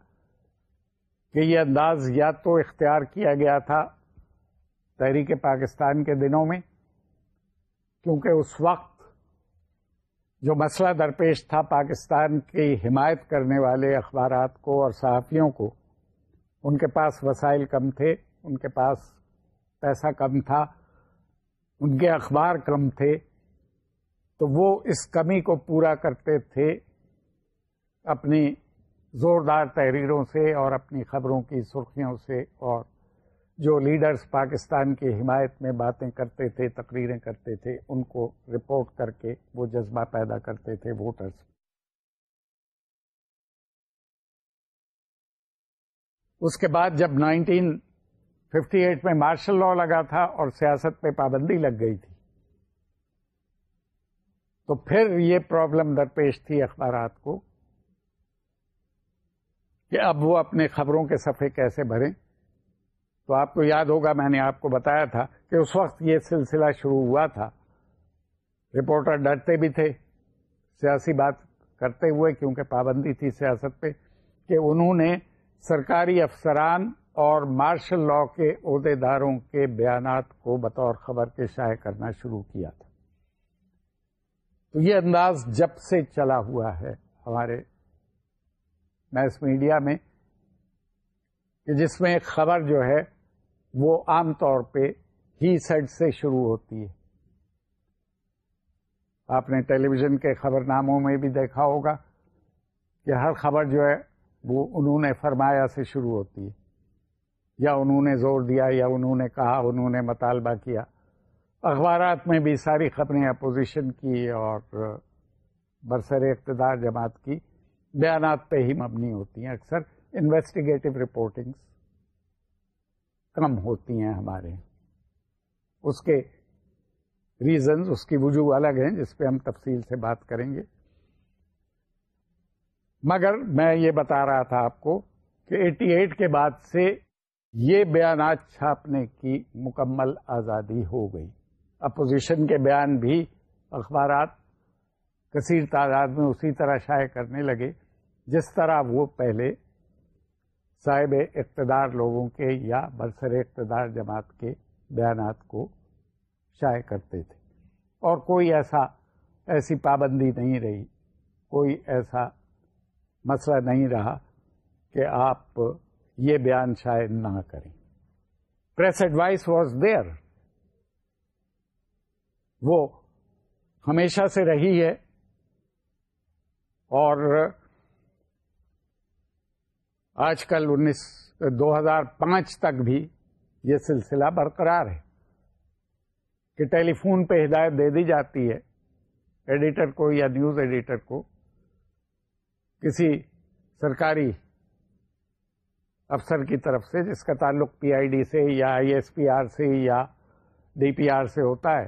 Speaker 1: کہ یہ انداز یا تو اختیار کیا گیا تھا تحریک پاکستان کے دنوں میں کیونکہ اس وقت جو مسئلہ درپیش تھا پاکستان کی حمایت کرنے والے اخبارات کو اور صحافیوں کو ان کے پاس وسائل کم تھے ان کے پاس پیسہ کم تھا ان کے اخبار کم تھے تو وہ اس کمی کو پورا کرتے تھے اپنی زوردار تحریروں سے اور اپنی خبروں کی سرخیوں سے اور جو لیڈرز پاکستان کی حمایت میں باتیں کرتے تھے تقریریں کرتے تھے ان کو رپورٹ کر کے وہ جذبہ پیدا کرتے تھے ووٹرس اس کے بعد جب نائنٹین ففٹی ایٹ میں مارشل لا لگا تھا اور سیاست پہ پابندی لگ گئی تھی تو پھر یہ پرابلم درپیش تھی اخبارات کو کہ اب وہ اپنے خبروں کے صفحے کیسے بھریں تو آپ کو یاد ہوگا میں نے آپ کو بتایا تھا کہ اس وقت یہ سلسلہ شروع ہوا تھا رپورٹر ڈرتے بھی تھے سیاسی بات کرتے ہوئے کیونکہ پابندی تھی سیاست پہ کہ انہوں نے سرکاری افسران اور مارشل لا کے عہدے داروں کے بیانات کو بطور خبر کے شائع کرنا شروع کیا تھا تو یہ انداز جب سے چلا ہوا ہے ہمارے میس میڈیا میں کہ جس میں خبر جو ہے وہ عام طور پہ ہی سیڈ سے شروع ہوتی ہے آپ نے ٹیلی ویژن کے خبر ناموں میں بھی دیکھا ہوگا کہ ہر خبر جو ہے وہ انہوں نے فرمایا سے شروع ہوتی ہے یا انہوں نے زور دیا یا انہوں نے کہا انہوں نے مطالبہ کیا اخبارات میں بھی ساری خبریں اپوزیشن کی اور برسر اقتدار جماعت کی بیانات پہ ہی مبنی ہوتی ہیں اکثر انویسٹیگیٹو رپورٹنگس کم ہوتی ہیں ہمارے اس کے ریزنز اس کی وجوہ الگ ہیں جس پہ ہم تفصیل سے بات کریں گے مگر میں یہ بتا رہا تھا آپ کو کہ ایٹی ایٹ کے بعد سے یہ بیانات چھاپنے کی مکمل آزادی ہو گئی اپوزیشن کے بیان بھی اخبارات کثیر تعداد میں اسی طرح شائع کرنے لگے جس طرح وہ پہلے صاحب اقتدار لوگوں کے یا برسر اقتدار جماعت کے بیانات کو شائع کرتے تھے اور کوئی ایسا ایسی پابندی نہیں رہی کوئی ایسا مسئلہ نہیں رہا کہ آپ یہ بیان شائع نہ کریں پریس ایڈوائس واز دیئر وہ ہمیشہ سے رہی ہے اور آج کل انیس دو ہزار پانچ تک بھی یہ سلسلہ برقرار ہے کہ ٹیلی فون پہ ہدایت دے دی جاتی ہے ایڈیٹر کو یا نیوز ایڈیٹر کو کسی سرکاری افسر کی طرف سے جس کا تعلق پی آئی ڈی سے یا آئی ایس پی آر سے یا ڈی پی آر سے ہوتا ہے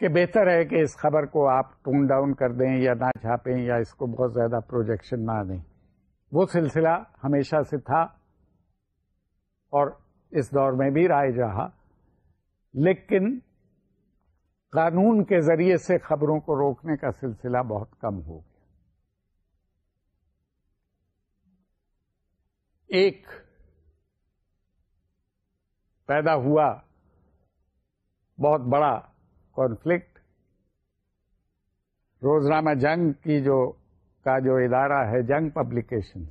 Speaker 1: کہ بہتر ہے کہ اس خبر کو آپ ٹون ڈاؤن کر دیں یا نہ چھاپیں یا اس کو بہت زیادہ پروجیکشن نہ دیں وہ سلسلہ ہمیشہ سے تھا اور اس دور میں بھی رائے رہا لیکن قانون کے ذریعے سے خبروں کو روکنے کا سلسلہ بہت کم ہو گیا ایک پیدا ہوا بہت بڑا کانفلکٹ روزنامہ جنگ کی جو کا جو ادارہ ہے جنگ پبلیکیشنز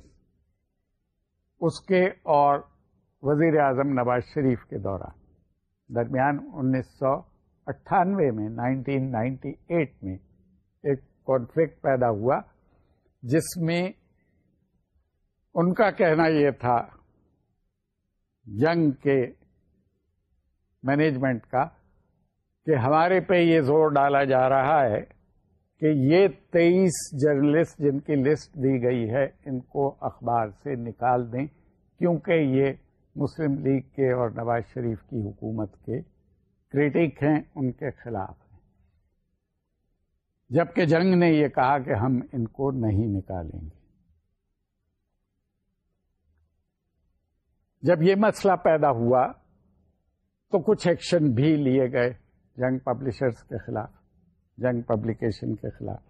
Speaker 1: اس کے اور وزیر اعظم نواز شریف کے دوران درمیان انیس سو اٹھانوے میں نائنٹین نائنٹی ایٹ میں ایک کانفلکٹ پیدا ہوا جس میں ان کا کہنا یہ تھا جنگ کے مینجمنٹ کا کہ ہمارے پہ یہ زور ڈالا جا رہا ہے کہ یہ تیئیس جرنلسٹ جن کی لسٹ دی گئی ہے ان کو اخبار سے نکال دیں کیونکہ یہ مسلم لیگ کے اور نواز شریف کی حکومت کے کریٹک ہیں ان کے خلاف ہیں جبکہ جنگ نے یہ کہا کہ ہم ان کو نہیں نکالیں گے جب یہ مسئلہ پیدا ہوا تو کچھ ایکشن بھی لیے گئے جنگ پبلشرز کے خلاف جنگ پبلیکیشن کے خلاف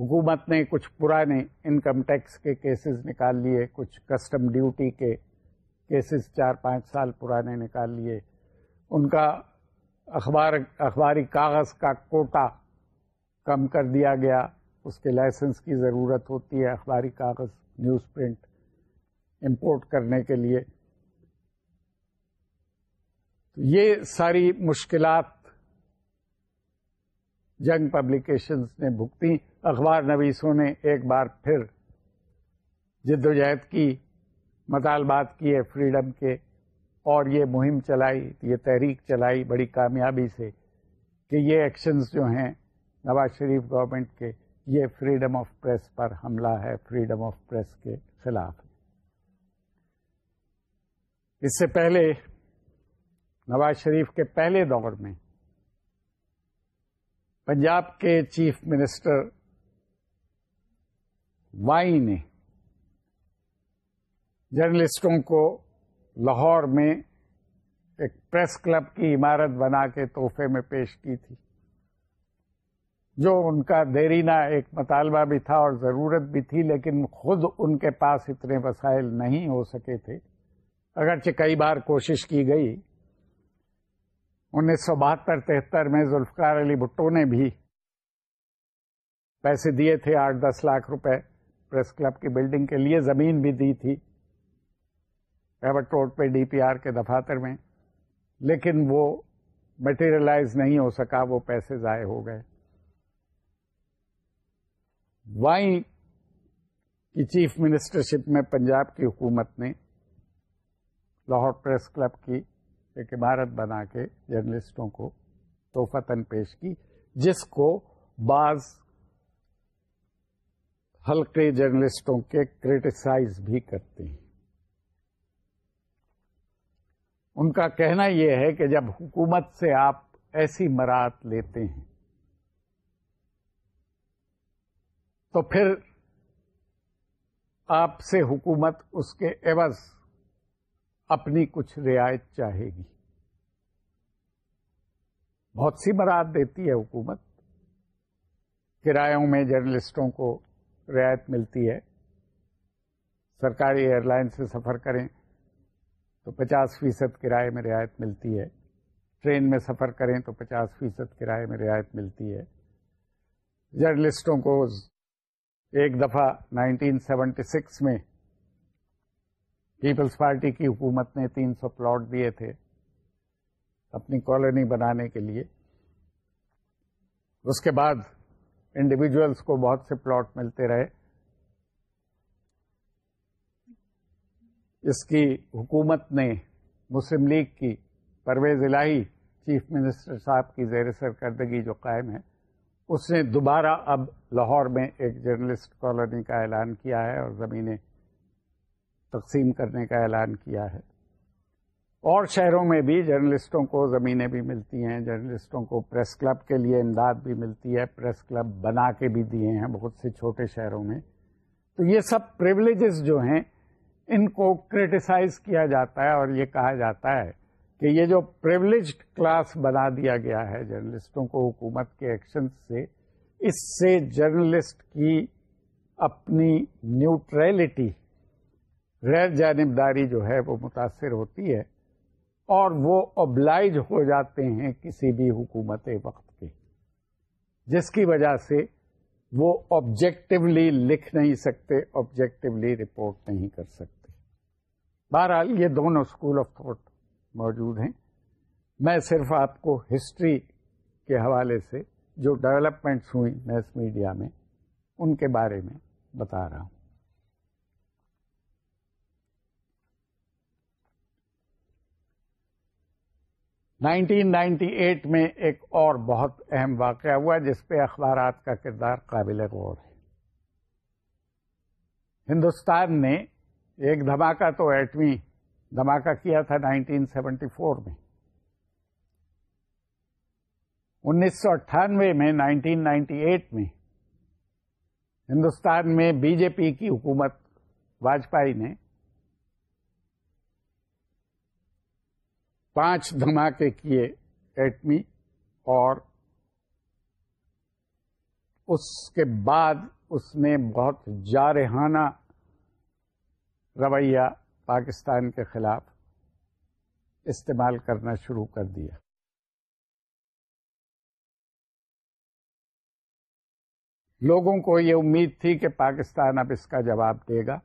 Speaker 1: حکومت نے کچھ پرانے انکم ٹیکس کے کیسز نکال لیے کچھ کسٹم ڈیوٹی کے کیسز چار پانچ سال پرانے نکال لیے ان کا اخبار اخباری کاغذ کا کوٹا کم کر دیا گیا اس کے لائسنس کی ضرورت ہوتی ہے اخباری کاغذ نیوز پرنٹ امپورٹ کرنے کے لیے یہ ساری مشکلات جنگ پبلیکیشنس نے بھگتی اخبار نویسوں نے ایک بار پھر جد جہد کی مطالبات کیے فریڈم کے اور یہ مہم چلائی یہ تحریک چلائی بڑی کامیابی سے کہ یہ ایکشنز جو ہیں نواز شریف گورنمنٹ کے یہ فریڈم آف پریس پر حملہ ہے فریڈم آف پریس کے خلاف اس سے پہلے نواز شریف کے پہلے دور میں پنجاب کے چیف منسٹر وائی نے جرنلسٹوں کو لاہور میں ایک پریس کلب کی عمارت بنا کے تحفے میں پیش کی تھی جو ان کا دیرینا ایک مطالبہ بھی تھا اور ضرورت بھی تھی لیکن خود ان کے پاس اتنے وسائل نہیں ہو سکے تھے اگرچہ کئی بار کوشش کی گئی انیس سو بہتر تہتر میں ذوالفقار علی بھٹو نے بھی پیسے دیے تھے آٹھ دس لاکھ روپے پریس کلب کی بلڈنگ کے لیے زمین بھی دی تھی ایبٹ روڈ پہ ڈی پی آر کے دفاتر میں لیکن وہ مٹیریلائز نہیں ہو سکا وہ پیسے ضائع ہو گئے وائی کی چیف منسٹرشپ میں پنجاب کی حکومت نے لاہور پریس کلب کی ایک عمارت بنا کے جرنلسٹوں کو توفتن پیش کی جس کو بعض ہلکے جرنلسٹوں کے کریٹیسائز بھی کرتے ہیں ان کا کہنا یہ ہے کہ جب حکومت سے آپ ایسی مراعت لیتے ہیں تو پھر آپ سے حکومت اس کے عوض اپنی کچھ رعایت چاہے گی بہت سی برات دیتی ہے حکومت کرایوں میں جرنلسٹوں کو رعایت ملتی ہے سرکاری ایئر لائن سے سفر کریں تو پچاس فیصد کرائے میں رعایت ملتی ہے ٹرین میں سفر کریں تو پچاس فیصد کرائے میں رعایت ملتی ہے جرنلسٹوں کو ایک دفعہ نائنٹین سیونٹی سکس میں پیپلز پارٹی کی حکومت نے تین سو پلاٹ دیے تھے اپنی کالونی بنانے کے لیے اس کے بعد انڈیویجلس کو بہت سے پلاٹ ملتے رہے اس کی حکومت نے مسلم لیگ کی پرویز الہی چیف منسٹر صاحب کی زیر سرکردگی جو قائم ہے اس نے دوبارہ اب لاہور میں ایک جرنلسٹ کالونی کا اعلان کیا ہے اور زمینیں تقسیم کرنے کا اعلان کیا ہے اور شہروں میں بھی جرنلسٹوں کو زمینیں بھی ملتی ہیں جرنلسٹوں کو پریس کلب کے لیے امداد بھی ملتی ہے پریس کلب بنا کے بھی دیے ہیں بہت سے چھوٹے شہروں میں تو یہ سب پریولیجز جو ہیں ان کو کریٹیسائز کیا جاتا ہے اور یہ کہا جاتا ہے کہ یہ جو پریولیجڈ کلاس بنا دیا گیا ہے جرنلسٹوں کو حکومت کے ایکشن سے اس سے جرنلسٹ کی اپنی نیوٹریلٹی غیر جانبداری جو ہے وہ متاثر ہوتی ہے اور وہ ابلائج ہو جاتے ہیں کسی بھی حکومت وقت کے جس کی وجہ سے وہ آبجیکٹولی لکھ نہیں سکتے آبجیکٹولی رپورٹ نہیں کر سکتے بہرحال یہ دونوں اسکول آف تھاٹ موجود ہیں میں صرف آپ کو ہسٹری کے حوالے سے جو ڈیولپمنٹس ہوئی میس میڈیا میں ان کے بارے میں بتا رہا ہوں 1998 میں ایک اور بہت اہم واقعہ ہوا جس پہ اخبارات کا کردار قابل غور ہے ہندوستان نے ایک دھماکہ تو ایٹمی دھماکہ کیا تھا 1974 میں انیس سو اٹھانوے میں 1998 میں ہندوستان میں بی جے پی کی حکومت واجپائی نے پانچ دھماکے کیے ایٹمی اور اس کے بعد اس نے بہت جارحانہ رویہ پاکستان کے خلاف استعمال کرنا شروع کر دیا لوگوں کو یہ امید تھی کہ پاکستان اب اس کا جواب دے گا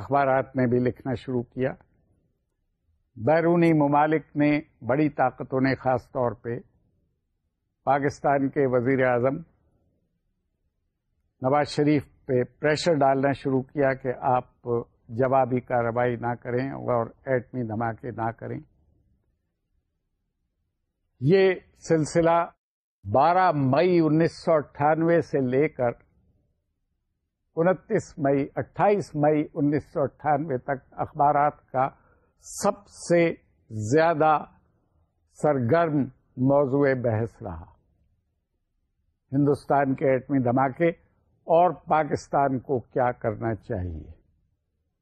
Speaker 1: اخبارات نے بھی لکھنا شروع کیا بیرونی ممالک نے بڑی طاقتوں نے خاص طور پہ پاکستان کے وزیر اعظم نواز شریف پہ پریشر ڈالنا شروع کیا کہ آپ جوابی کارروائی نہ کریں اور ایٹمی دھماکے نہ کریں یہ سلسلہ بارہ مئی انیس سو اٹھانوے سے لے کر انتیس مئی اٹھائیس مئی انیس سو اٹھانوے تک اخبارات کا سب سے زیادہ سرگرم موضوع بحث رہا ہندوستان کے ایٹمی دھماکے اور پاکستان کو کیا کرنا چاہیے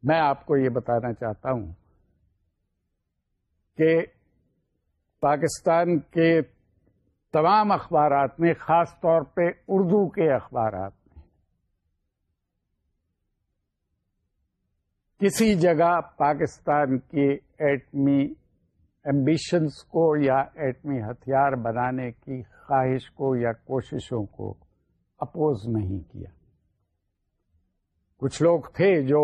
Speaker 1: میں آپ کو یہ بتانا چاہتا ہوں کہ پاکستان کے تمام اخبارات میں خاص طور پہ اردو کے اخبارات کسی جگہ پاکستان کے ایٹمی ایمبیشنس کو یا ایٹمی ہتھیار بنانے کی خواہش کو یا کوششوں کو اپوز نہیں کیا کچھ لوگ تھے جو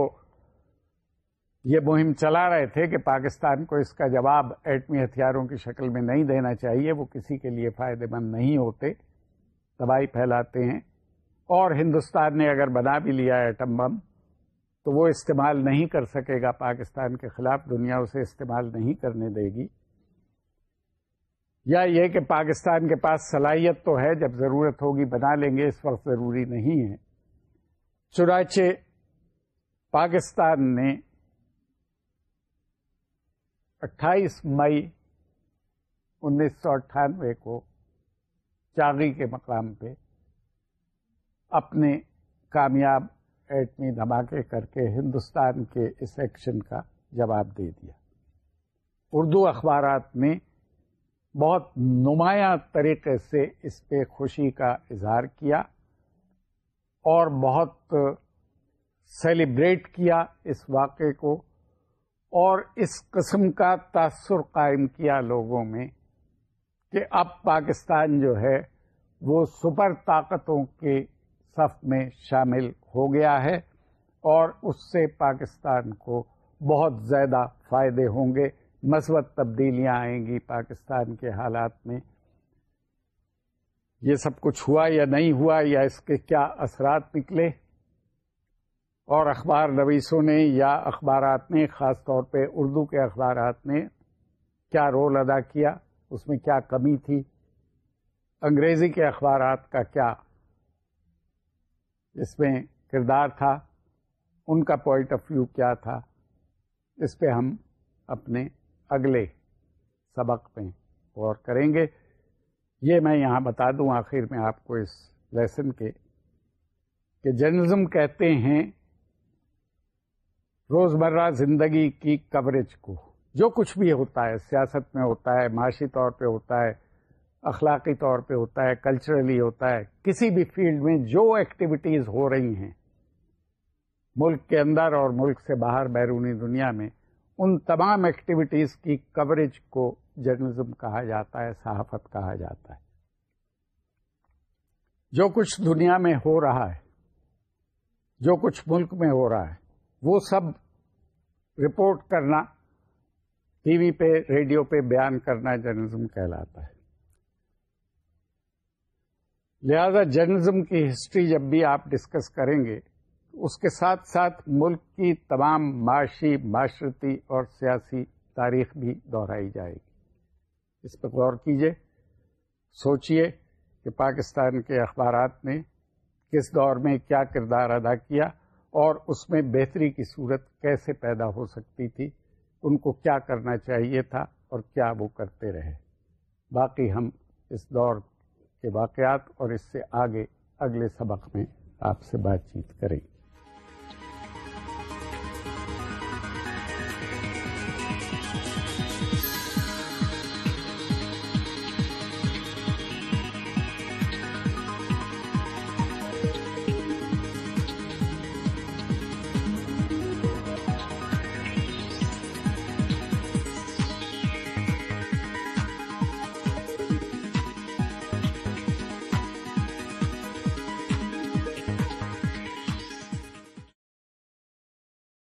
Speaker 1: یہ مہم چلا رہے تھے کہ پاکستان کو اس کا جواب ایٹمی ہتھیاروں کی شکل میں نہیں دینا چاہیے وہ کسی کے لیے فائدے مند نہیں ہوتے تباہی پھیلاتے ہیں اور ہندوستان نے اگر بنا بھی لیا ایٹم بم تو وہ استعمال نہیں کر سکے گا پاکستان کے خلاف دنیا اسے استعمال نہیں کرنے دے گی یا یہ کہ پاکستان کے پاس صلاحیت تو ہے جب ضرورت ہوگی بنا لیں گے اس وقت ضروری نہیں ہے چنانچہ پاکستان نے اٹھائیس مئی انیس سو اٹھانوے کو چاغی کے مقام پہ اپنے کامیاب ایٹمی دھماکے کر کے ہندوستان کے اس ایکشن کا جواب دے دیا اردو اخبارات نے بہت نمایاں طریقے سے اس پہ خوشی کا اظہار کیا اور بہت سیلیبریٹ کیا اس واقعے کو اور اس قسم کا تاثر قائم کیا لوگوں میں کہ اب پاکستان جو ہے وہ سپر طاقتوں کے صف میں شامل ہو گیا ہے اور اس سے پاکستان کو بہت زیادہ فائدے ہوں گے مثبت تبدیلیاں آئیں گی پاکستان کے حالات میں یہ سب کچھ ہوا یا نہیں ہوا یا اس کے کیا اثرات نکلے اور اخبار نویسوں نے یا اخبارات نے خاص طور پہ اردو کے اخبارات نے کیا رول ادا کیا اس میں کیا کمی تھی انگریزی کے اخبارات کا کیا اس میں کردار تھا ان کا پوائنٹ آف ویو کیا تھا اس پہ ہم اپنے اگلے سبق پہ غور کریں گے یہ میں یہاں بتا دوں آخر میں آپ کو اس لیسن کے کہ جرنلزم کہتے ہیں روزمرہ زندگی کی کوریج کو جو کچھ بھی ہوتا ہے سیاست میں ہوتا ہے معاشی طور پہ ہوتا ہے اخلاقی طور پہ ہوتا ہے کلچرلی ہوتا ہے کسی بھی فیلڈ میں جو ایکٹیویٹیز ہو رہی ہیں ملک کے اندر اور ملک سے باہر بیرونی دنیا میں ان تمام ایکٹیویٹیز کی کوریج کو جرنلزم کہا جاتا ہے صحافت کہا جاتا ہے جو کچھ دنیا میں ہو رہا ہے جو کچھ ملک میں ہو رہا ہے وہ سب رپورٹ کرنا ٹی وی پہ ریڈیو پہ بیان کرنا جرنلزم کہلاتا ہے لہذا جرنلزم کی ہسٹری جب بھی آپ ڈسکس کریں گے اس کے ساتھ ساتھ ملک کی تمام معاشی معاشرتی اور سیاسی تاریخ بھی دہرائی جائے گی اس پر غور کیجیے سوچئے کہ پاکستان کے اخبارات نے کس دور میں کیا کردار ادا کیا اور اس میں بہتری کی صورت کیسے پیدا ہو سکتی تھی ان کو کیا کرنا چاہیے تھا اور کیا وہ کرتے رہے باقی ہم اس دور کے واقعات اور اس سے آگے اگلے سبق میں آپ سے بات چیت کریں گے